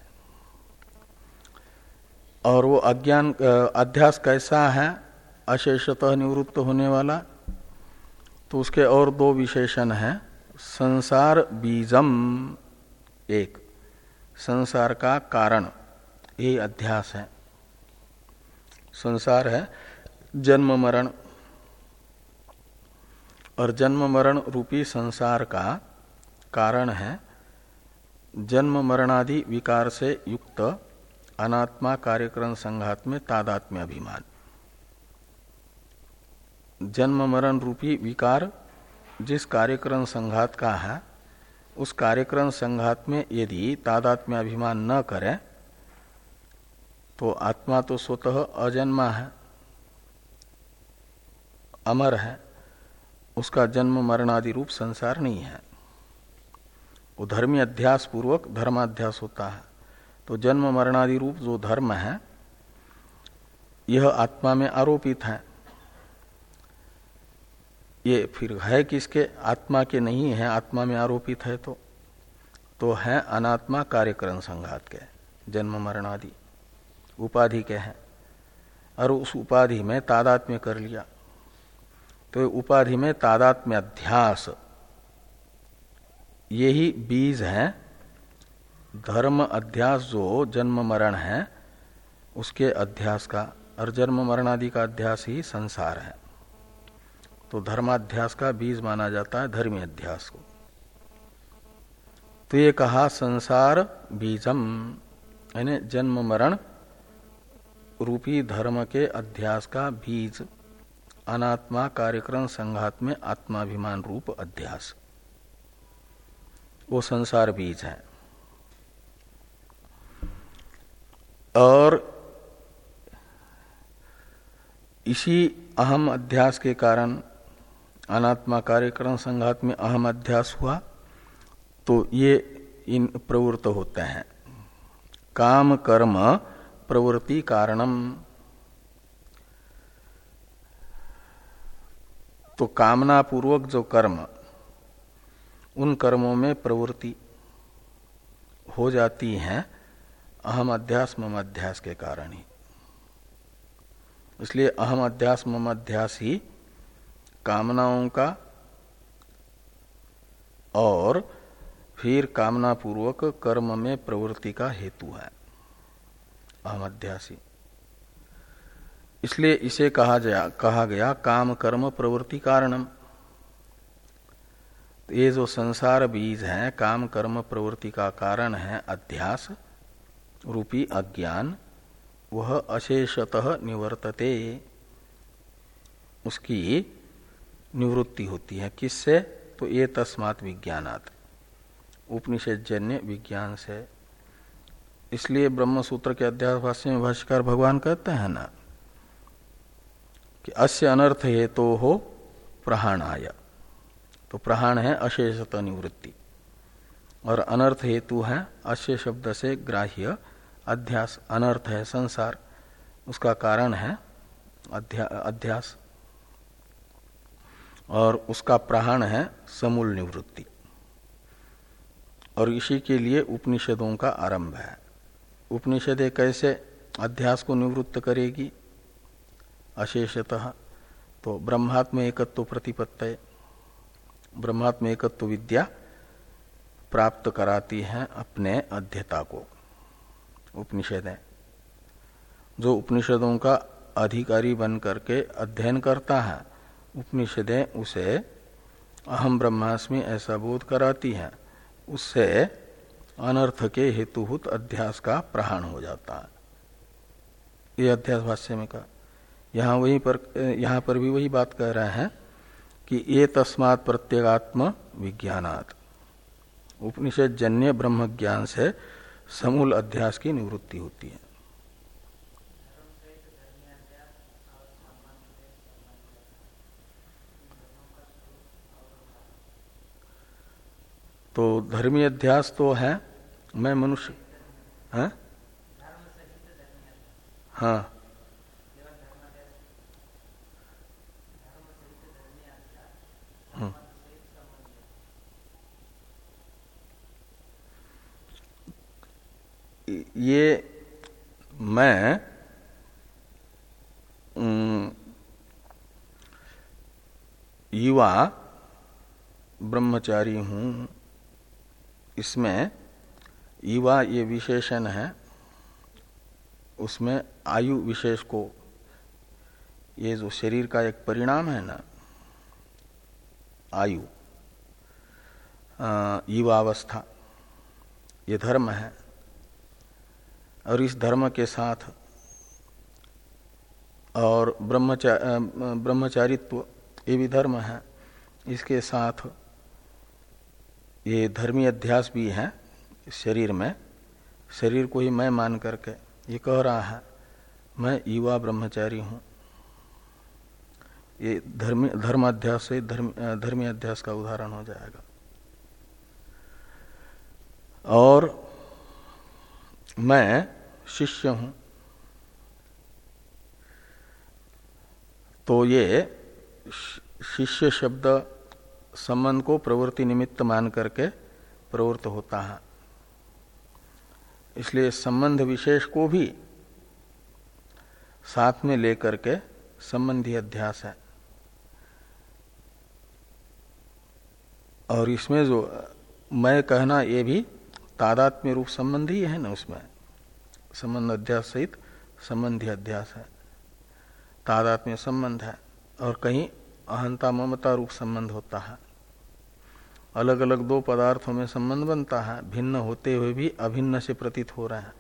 और वो अज्ञान अध्यास कैसा है? अशेषतः निवृत्त होने वाला तो उसके और दो विशेषण हैं। संसार बीजम, एक, संसार का कारण, ये अध्यास है। संसार है जन्म मरण, और जन्म मरण रूपी संसार का कारण है जन्म मरणादि विकार से युक्त अनात्मा कार्यक्रम संघात में तादात्म्य अभिमान। जन्म मरण रूपी विकार जिस कार्यक्रम संघात का है, उस कार्यक्रम संघात में यदि तादात्म्य अभिमान न करे तो आत्मा तो स्वतः अजन्मा है, अमर है, उसका जन्म मरणादि रूप संसार नहीं है। वो धर्मी अध्यास पूर्वक धर्माध्यास होता है। तो जन्म मरणादि रूप जो धर्म है, यह आत्मा में आरोपित है। ये फिर है किसके आत्मा के नहीं है, आत्मा में आरोपित है तो तो है अनात्मा कार्यकरण संघात के, जन्म मरण आदि उपाधि के हैं। और उस उपाधि में तादात्म्य कर लिया। तो उपाधि में तादात्म्य अध्यास यही बीज है, धर्म अध्यास जो जन्म मरण है, उसके अध्यास का, और जन्म मरण आदि का अध्यास ही संसार है। तो धर्माध्यास का बीज माना जाता है धर्मी अध्यास को। तो ये कहा संसार बीजम, यानी जन्म मरण रूपी धर्म के अध्यास का बीज, अनात्मा कार्यक्रम संघात में आत्माभिमान रूप अध्यास। वो संसार बीज है। और इसी अहम अध्यास के कारण अनात्मा कार्यक्रम संघात में अहम अध्यास हुआ तो ये इन प्रवृत्त होते हैं। काम, कर्म, प्रवृत्ति कारणम। तो कामना पूर्वक जो कर्म, उन कर्मों में प्रवृत्ति हो जाती है, अहम अध्यास, मम अध्यास के कारण ही। इसलिए अहम अध्यास, मम अध्यास ही कामनाओं का और फिर कामना पूर्वक कर्म में प्रवृत्ति का हेतु है। अहमध्यासी इसलिए इसे कहा गया कहा गया काम, कर्म, प्रवृत्ति कारणम। तो ये जो संसार बीज है, काम, कर्म, प्रवृत्ति का कारण है अध्यास, रूपी अज्ञान, वह अशेषतः निवर्तते। उसकी निवृत्ति होती है। किससे? तो ये तस्मात विज्ञानात। उपनिषद जन्य विज्ञान से। इसलिए ब्रह्म सूत्र के अध्याय भाष्य में भाष्यकार भगवान कहते हैं ना कि अस्य अनर्थ हेतु तो हो प्रहाणाय। तो प्रहाण है अशेषत निवृत्ति। और अनर्थ हेतु है अश्य शब्द से ग्राह्य अध्यास अनर्थ है संसार। उसका कारण है अध्या, अध्यास। और उसका प्राण है समूल निवृत्ति। और इसी के लिए उपनिषदों का आरंभ है। उपनिषद कैसे अध्यास को निवृत्त करेगी? अशेषतः तो ब्रह्मात्म एकत्व प्रतिपत्त। ब्रह्मात्म एकत्व विद्या प्राप्त कराती है अपने अध्यता को। उपनिषदें। जो उपनिषदों का अधिकारी बन करके अध्ययन करता है उपनिषदें उसे अहम ब्रह्मास्मि ऐसा बोध कराती हैं। उससे अनर्थ के हेतुभूत अध्यास का प्रहण हो जाता है। ये अध्यास भाष्य में कहा। यहाँ वहीं पर, यहाँ पर भी वही बात कह रहे हैं कि ये तस्मात प्रत्येगात्म विज्ञानात्। उपनिषद जन्य ब्रह्म ज्ञान से समूल अध्यास की निवृत्ति होती है। तो धर्मी अध्यास तो है, मैं मनुष्य, है? हाँ। हम्म। ये मैं युवा ब्रह्मचारी हूँ। इसमें युवा ये विशेषण है, उसमें आयु विशेष को, ये जो शरीर का एक परिणाम है ना, आयु युवावस्था, ये धर्म है। और इस धर्म के साथ और ब्रह्मचा ब्रह्मचारित्व, ये भी धर्म है। इसके साथ ये धर्मी अध्यास भी है शरीर में। शरीर को ही मैं मान करके ये कह रहा है, मैं युवा ब्रह्मचारी हूँ। ये धर्मी धर्म अध्यास से धर्म धर्मी अध्यास का उदाहरण हो जाएगा। और मैं शिष्य हूँ। तो ये शिष्य शब्द संबंध को प्रवृत्ति निमित्त मान करके प्रवृत्त होता है। इसलिए संबंध विशेष को भी साथ में लेकर के संबंधी अध्यास है। और इसमें जो मैं कहना, ये भी तादात्म्य रूप संबंधी है ना उसमें। संबंध अध्यास सहित संबंधी अध्यास है। तादात्म्य संबंध है और कहीं अहंता ममता रूप संबंध होता है। अलग अलग दो पदार्थों में संबंध बनता है, भिन्न होते हुए भी अभिन्न से प्रतीत हो रहे हैं।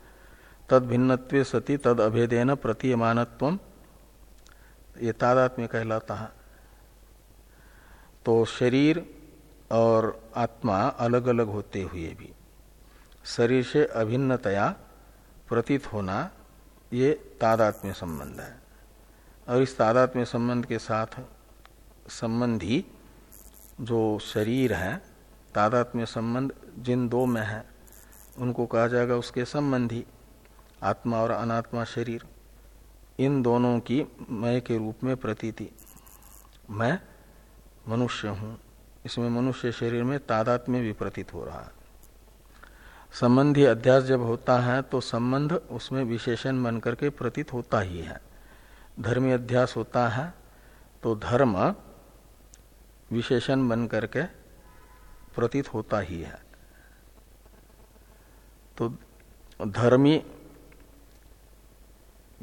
तद भिन्नत्व सती, तद अभेदेन प्रतीयमानत्व। ये तादात्म्य कहलाता है। तो शरीर और आत्मा अलग अलग होते हुए भी, शरीर से अभिन्नतया प्रतीत होना ये तादात्म्य संबंध है। और इस तादात्म्य संबंध के साथ संबंधी जो शरीर है, तादात्म्य संबंध, जिन दो में है, उनको कहा जाएगा उसके संबंधी, आत्मा और अनात्मा शरीर। इन दोनों की मय के रूप में प्रतीति। मैं मनुष्य हूँ। इसमें मनुष्य शरीर में तादात्म्य भी प्रतीत हो रहा है। संबंधी अध्यास जब होता है तो संबंध उसमें विशेषण बन करके प्रतीत होता ही है। धर्मी अध्यास होता है तो धर्म विशेषण बन करके प्रतीत होता ही है। तो धर्मी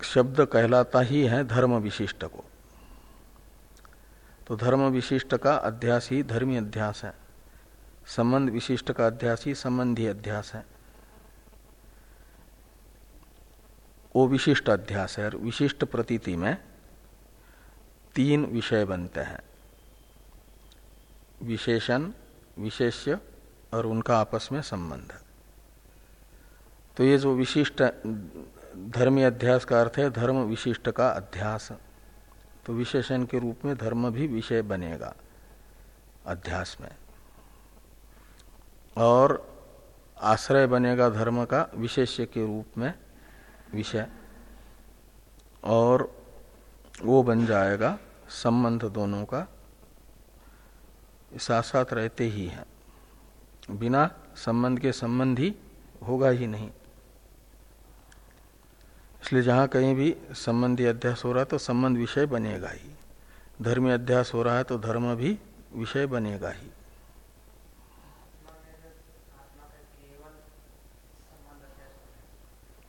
शब्द कहलाता ही है धर्म विशिष्ट को। तो धर्म विशिष्ट का अध्यास ही धर्मी अध्यास है। संबंध विशिष्ट का अध्यास ही संबंधी अध्यास है। वो विशिष्ट अध्यास है और विशिष्ट प्रतीति में तीन विषय बनते हैं। विशेषण, विशेष्य और उनका आपस में संबंध। तो ये जो विशिष्ट धर्मी अध्यास का अर्थ है, धर्म विशिष्ट का अध्यास। तो विशेषण के रूप में धर्म भी विषय बनेगा अध्यास में। और आश्रय बनेगा धर्म का विशेष्य के रूप में विषय। और वो बन जाएगा संबंध दोनों का साथ साथ रहते ही हैं। बिना संबंध के संबंध ही होगा ही नहीं। इसलिए जहाँ कहीं भी संबंधी अध्यास हो रहा है तो संबंध विषय बनेगा ही। धर्मी अध्यास हो रहा है तो धर्म भी विषय बनेगा ही।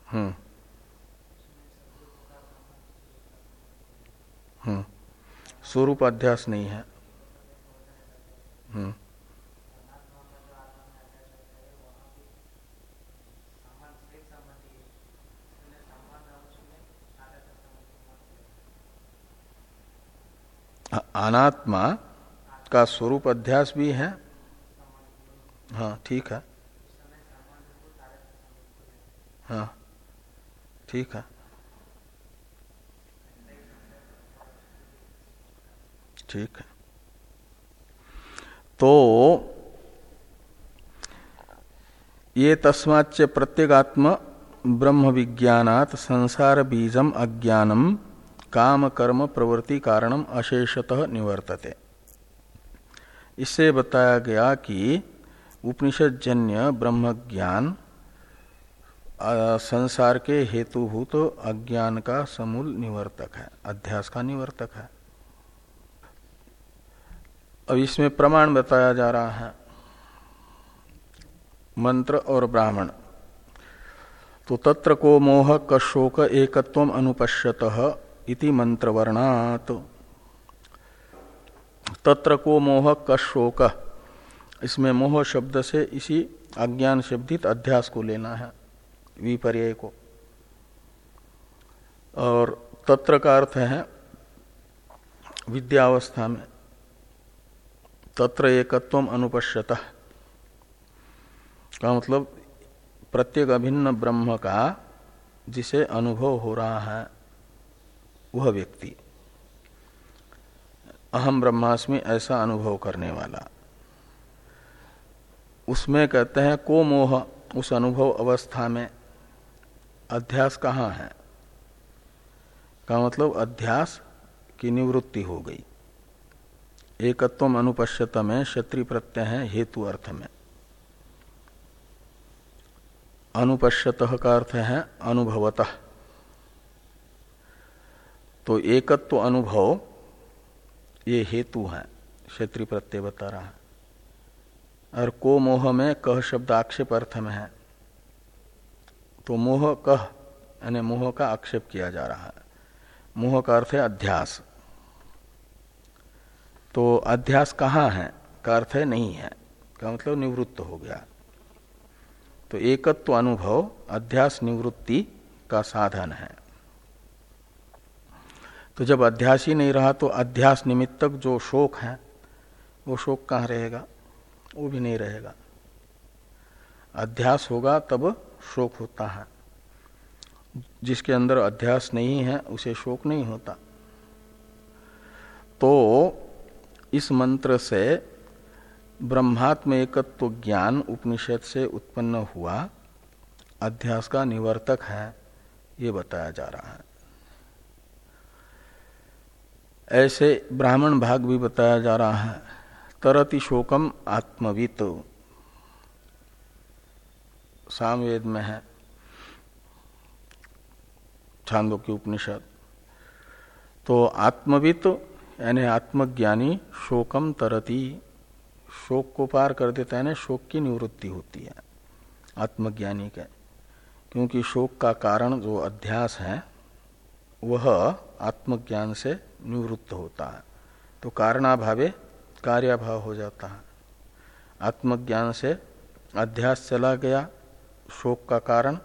हम्म। हम्म। स्वरूप अध्यास नहीं है। अनात्मा का स्वरूप अध्यास भी है। हाँ ठीक है। हाँ ठीक है। ठीक है। तो ये तस्माच्च प्रत्येगात्म ब्रह्म विज्ञात संसार बीजम अज्ञानम काम कर्म प्रवृत्ति कारणम अशेषतः निवर्तते। इससे बताया गया कि उपनिषद जन्य ब्रह्म ज्ञान संसार के हेतुभूत अज्ञान का समूल निवर्तक है, अध्यास का निवर्तक है। अब इसमें प्रमाण बताया जा रहा है। मंत्र और ब्राह्मण। तो तत्र को मोह कशोक एकत्व अनुपश्यत इति मंत्र वर्णात तत्र को मोह कशोक। इसमें मोह शब्द से इसी अज्ञान शब्दित अध्यास को लेना है विपर्य को। और तत्र का अर्थ है विद्यावस्था में। तत्र एकत्व अनुपश्यत। का मतलब? प्रत्येक अभिन्न ब्रह्म का जिसे अनुभव हो रहा है, वह व्यक्ति। अहम ब्रह्मास्मि ऐसा अनुभव करने वाला। उसमें कहते हैं, को मोह उस अनुभव अवस्था में, अध्यास कहाँ है? का मतलब अध्यास की निवृत्ति हो गई। एकत्व अनुपश्यत में क्षत्रिय प्रत्यय है हेतु अर्थ में अनुपश्यत का अर्थ है अनुभवतः। तो एकत्व अनुभव, ये हेतु है क्षेत्रीय प्रत्यय बता रहा है। और को मोह में कह शब्द आक्षेप अर्थ में है। तो मोह कह, यानी मोह का आक्षेप किया जा रहा है। मोह का अर्थ है अध्यास। तो अध्यास कहाँ है? का अर्थ है नहीं है। का मतलब निवृत्त हो गया। तो एकत्व अनुभव, अध्यास निवृत्ति का साधन है। तो जब अध्यास ही नहीं रहा तो अध्यास निमित्तक जो शोक है, वो शोक कहाँ रहेगा? वो भी नहीं रहेगा। अध्यास होगा, तब शोक होता है। जिसके अंदर अध्यास नहीं है, उसे शोक नहीं होता। तो इस मंत्र से ब्रह्मात्म एकत्व ज्ञान उपनिषद से उत्पन्न हुआ अध्यास का निवर्तक है, ये बताया जा रहा है। ऐसे ब्राह्मण भाग भी बताया जा रहा है, तरति शोकम आत्मवित। सामवेद में है छांदो की उपनिषद। तो आत्मवित यानी आत्मज्ञानी शोकम तरती। शोक को पार कर देता है ना शोक की निवृत्ति होती है, आत्मज्ञानी के। क्योंकि शोक का कारण जो अध्यास है, वह आत्मज्ञान से निवृत्त होता है। तो कारणाभावे कार्याभाव हो जाता है। आत्मज्ञान से अध्यास चला गया, शोक का कारण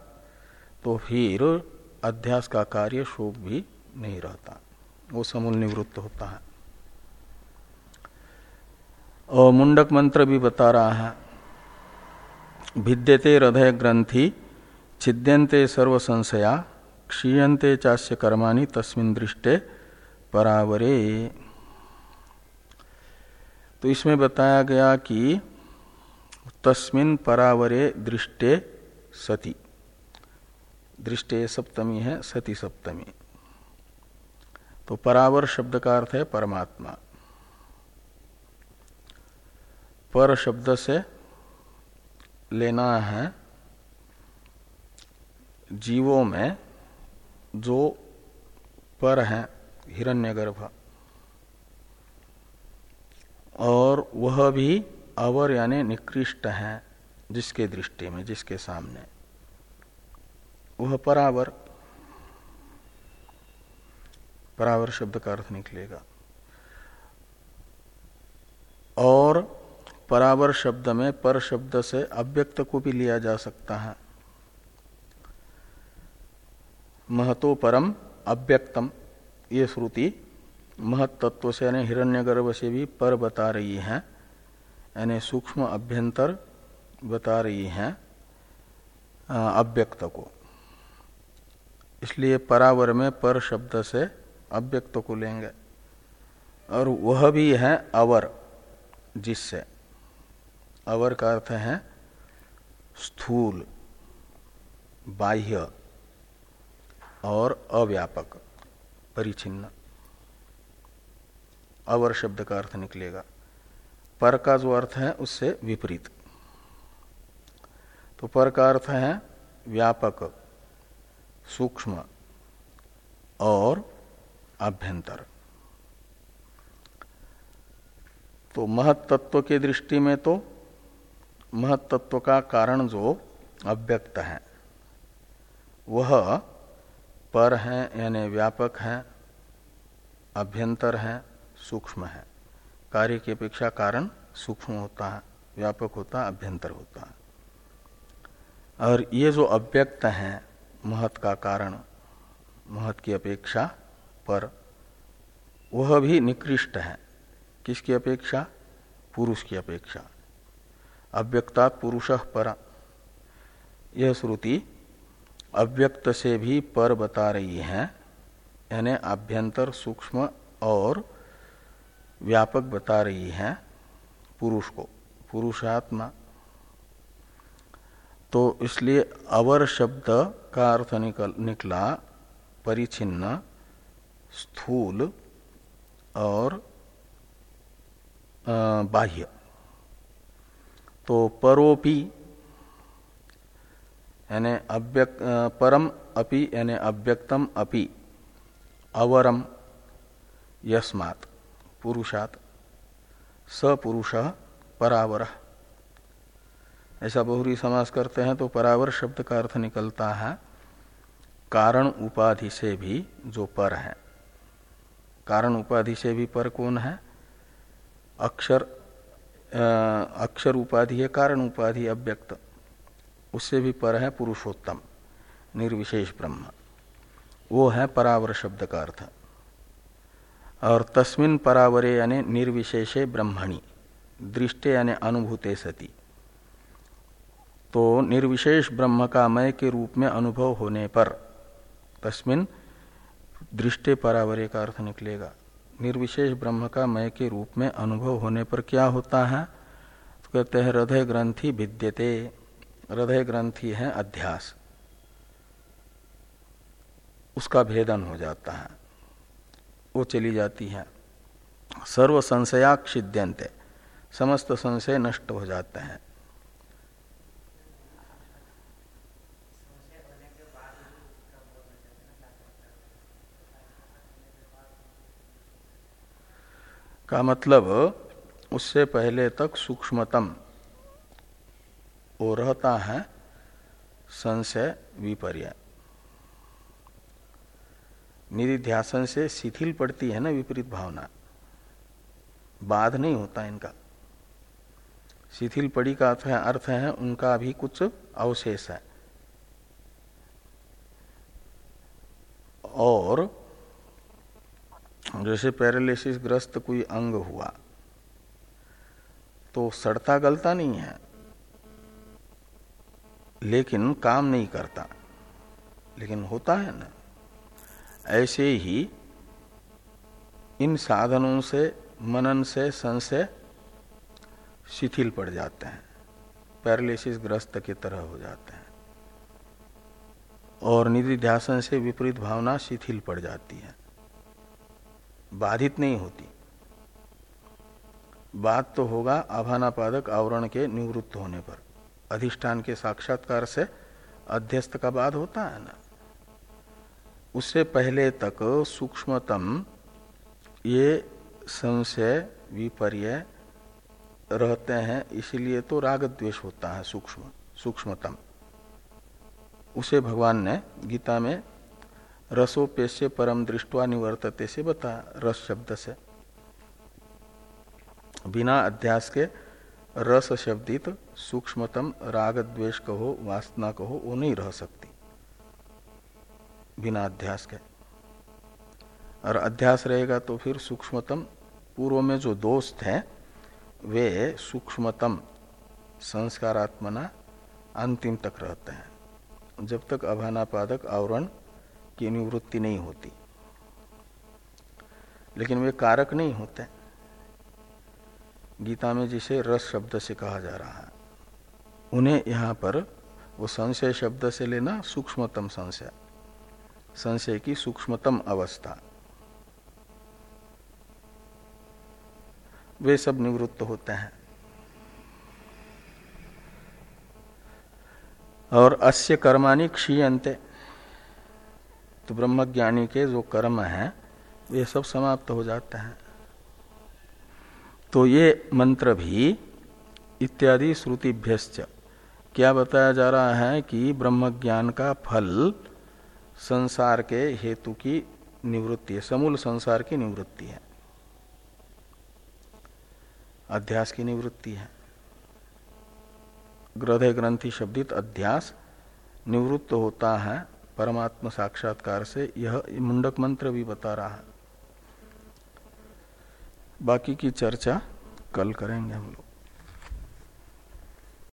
तो फिर अध्यास का कार्य शोक भी नहीं रहता। वो समूल निवृत्त होता है। और मुंडक मंत्र भी बता रहा है, भिद्यते हृदय ग्रंथि छिद्यंते सर्व संशया क्षीयते चास्य कर्माणि तस्मिन दृष्टे परावरे। तो इसमें बताया गया कि तस्मिन परावरे दृष्टे सती। दृष्टे सप्तमी है, सती सप्तमी। तो परावर शब्द का अर्थ है परमात्मा। पर शब्द से लेना है जीवों में जो पर है, हिरण्यगर्भ। और वह भी अवर यानी निकृष्ट है, जिसके दृष्टि में, जिसके सामने। वह परावर परावर शब्द का अर्थ निकलेगा। और परावर शब्द में पर शब्द से अव्यक्त को भी लिया जा सकता है। महतो परम अव्यक्तम, ये श्रुति महत तत्व से यानी हिरण्यगर्भ से भी पर बता रही है, यानी सूक्ष्म अभ्यंतर बता रही है, अव्यक्त को। इसलिए परावर में पर शब्द से अव्यक्त को लेंगे। और वह भी है अवर, जिससे। अवर का अर्थ है स्थूल, बाह्य और अव्यापक, परिचिन्न। अवर शब्द का अर्थ निकलेगा। पर का जो अर्थ है, उससे विपरीत। तो पर का अर्थ है व्यापक, सूक्ष्म और अभ्यंतर। तो महत्त्व के दृष्टि में तो महत्त्व का कारण जो अव्यक्त है, वह पर है यानी व्यापक है, अभ्यंतर है, सूक्ष्म है। कार्य की अपेक्षा कारण सूक्ष्म होता है, व्यापक होता है अभ्यंतर होता है। और ये जो अव्यक्त है, महत का कारण, महत की अपेक्षा पर वह भी निकृष्ट है। किसकी अपेक्षा? पुरुष की अपेक्षा। अव्यक्ता पुरुष पर। यह श्रुति अव्यक्त से भी पर बता रही है, यानी आभ्यंतर, सूक्ष्म और व्यापक बता रही है पुरुष को। पुरुषात्मा। तो इसलिए अवर शब्द का अर्थ निकल, निकला परिचिन्न स्थूल और बाह्य। तो परोपी, यानी अव्यक्त परम अपि, यानी अव्यक्तम अपि, अवरम, यस्मात्, पुरुषात, सपुरुष, परावर। ऐसा बहुरी समास करते हैं तो परावर शब्द का अर्थ निकलता है, कारण उपाधि से भी जो पर है। कारण उपाधि से भी पर कौन है? अक्षर आ, अक्षर उपाधि है कारण उपाधि अव्यक्त। उससे भी पर है पुरुषोत्तम निर्विशेष ब्रह्म। वो है परावर शब्द का अर्थ। और तस्मिन परावरे यानी निर्विशेषे ब्रह्मणि दृष्टे यानी अनुभूते सती। तो निर्विशेष ब्रह्म का मय के रूप में अनुभव होने पर तस्मिन दृष्टे परावरे का अर्थ निकलेगा। निर्विशेष ब्रह्म का मय के रूप में अनुभव होने पर क्या होता है? तो कहते हैं, हृदय ग्रंथि भिद्यते हृदय ग्रंथि है अध्यास। उसका भेदन हो जाता है। वो चली जाती है। सर्व संशया क्षिद्यंत समस्त संशय नष्ट हो जाते हैं। का मतलब उससे पहले तक सूक्ष्मतम। वो रहता है संशय विपर्य। निधिध्यासन से शिथिल पड़ती है ना विपरीत भावना। बाध नहीं होता इनका। शिथिल पड़ी का अर्थ है, अर्थ है उनका भी कुछ अवशेष है। और जैसे पैरालिसिस ग्रस्त कोई अंग हुआ तो सड़ता गलता नहीं है, लेकिन काम नहीं करता, लेकिन होता है ना। ऐसे ही इन साधनों से, मनन से संशय शिथिल पड़ जाते हैं पैरालिसिस ग्रस्त की तरह हो जाते हैं, और निधि ध्यासन से विपरीत भावना शिथिल पड़ जाती है। बाधित नहीं होती। बात तो होगा आभानापादक आवरण के निवृत्त होने पर। अधिष्ठान के साक्षात्कार से अध्यस्त का बाद होता है ना। उससे पहले तक सूक्ष्मतम ये संशय विपर्य रहते हैं, इसलिए तो राग द्वेष होता है सूक्ष्म, सूक्ष्मतम। उसे भगवान ने गीता में रसोपेश्य परम दृष्टवा निवर्तते से बता रस शब्द से। बिना अध्यास के रस शब्दित सूक्ष्मतम राग द्वेष कहो, वासना कहो, वो नहीं रह सकती। बिना अध्यास के। और अध्यास रहेगा तो फिर सूक्ष्मतम, पूर्व में जो दोस्त हैं, वे सूक्ष्मतम संस्कारात्मना अंतिम तक रहते हैं। जब तक अभानापादक आवरण की निवृत्ति नहीं होती। लेकिन वे कारक नहीं होते। गीता में जिसे रस शब्द से कहा जा रहा है, उन्हें यहाँ पर वो संशय शब्द से लेना सूक्ष्मतम संशय। संशय की सूक्ष्मतम अवस्था। वे सब निवृत्त होते हैं। और अस्य कर्माणि क्षीयंते तो ब्रह्मज्ञानी के जो कर्म है वे सब समाप्त हो जाते हैं। तो ये मंत्र भी इत्यादि श्रुतिभ्यश्च। क्या बताया जा रहा है कि ब्रह्म ज्ञान का फल संसार के हेतु की निवृत्ति है, समूल संसार की निवृत्ति है। अध्यास की निवृत्ति है। ग्रधे ग्रंथि शब्दित अध्यास निवृत्त होता है। परमात्म साक्षात्कार से यह मुंडक मंत्र भी बता रहा है। बाकी की चर्चा कल करेंगे हम लोग।